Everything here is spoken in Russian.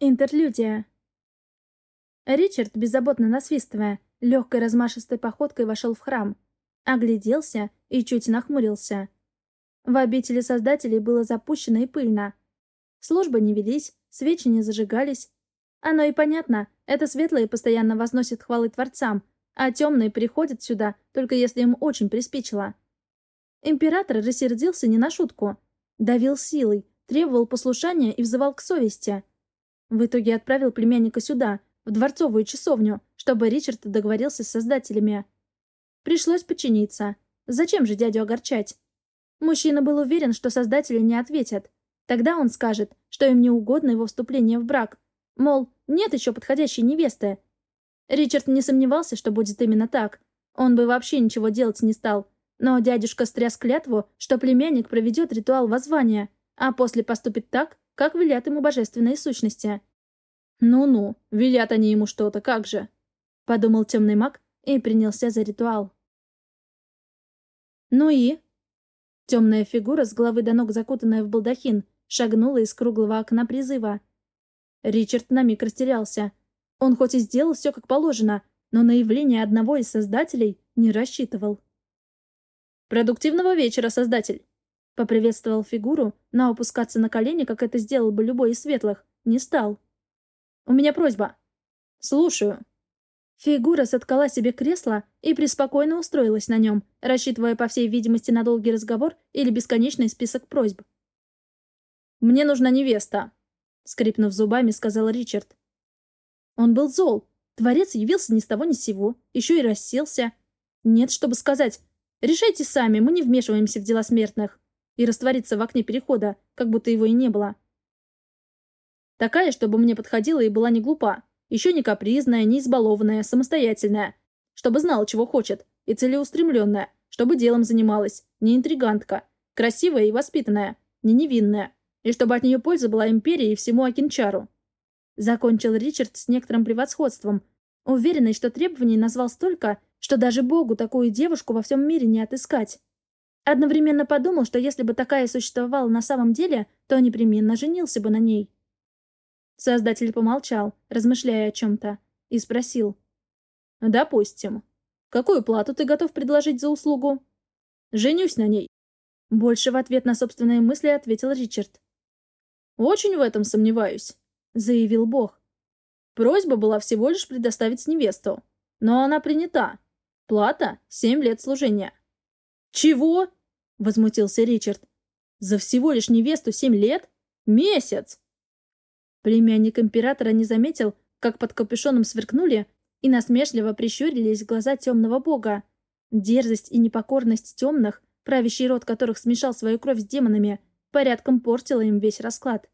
Интерлюдия. Ричард, беззаботно насвистывая, легкой размашистой походкой вошел в храм, огляделся и чуть нахмурился. В обители Создателей было запущено и пыльно. Службы не велись, свечи не зажигались. Оно и понятно, это светлые постоянно возносят хвалы Творцам, а темные приходят сюда, только если им очень приспичило. Император рассердился не на шутку. Давил силой, требовал послушания и взывал к совести — в итоге отправил племянника сюда, в дворцовую часовню, чтобы Ричард договорился с создателями. Пришлось подчиниться. Зачем же дядю огорчать? Мужчина был уверен, что создатели не ответят. Тогда он скажет, что им не угодно его вступление в брак. Мол, нет еще подходящей невесты. Ричард не сомневался, что будет именно так. Он бы вообще ничего делать не стал. Но дядюшка стряс клятву, что племянник проведет ритуал воззвания, а после поступит так, как велят ему божественные сущности. «Ну-ну, велят они ему что-то, как же!» — подумал темный маг и принялся за ритуал. «Ну и?» Темная фигура, с головы до ног закутанная в балдахин, шагнула из круглого окна призыва. Ричард на миг растерялся. Он хоть и сделал все как положено, но на явление одного из создателей не рассчитывал. «Продуктивного вечера, создатель!» Поприветствовал фигуру, но опускаться на колени, как это сделал бы любой из светлых, не стал. «У меня просьба». «Слушаю». Фигура соткала себе кресло и преспокойно устроилась на нем, рассчитывая, по всей видимости, на долгий разговор или бесконечный список просьб. «Мне нужна невеста», — скрипнув зубами, сказал Ричард. Он был зол. Творец явился ни с того ни с сего, еще и расселся. Нет, чтобы сказать, решайте сами, мы не вмешиваемся в дела смертных и раствориться в окне перехода, как будто его и не было. Такая, чтобы мне подходила и была не глупа, еще не капризная, не избалованная, самостоятельная, чтобы знала, чего хочет, и целеустремленная, чтобы делом занималась, не интригантка, красивая и воспитанная, не невинная, и чтобы от нее польза была империи и всему Акинчару. Закончил Ричард с некоторым превосходством, уверенный, что требований назвал столько, что даже Богу такую девушку во всем мире не отыскать. Одновременно подумал, что если бы такая существовала на самом деле, то непременно женился бы на ней. Создатель помолчал, размышляя о чем-то, и спросил. «Допустим. Какую плату ты готов предложить за услугу?» «Женюсь на ней». Больше в ответ на собственные мысли ответил Ричард. «Очень в этом сомневаюсь», — заявил Бог. Просьба была всего лишь предоставить невесту, но она принята. Плата — семь лет служения. «Чего?» — возмутился Ричард. «За всего лишь невесту семь лет? Месяц!» Племянник императора не заметил, как под капюшоном сверкнули и насмешливо прищурились глаза темного бога. Дерзость и непокорность темных, правящий род которых смешал свою кровь с демонами, порядком портила им весь расклад.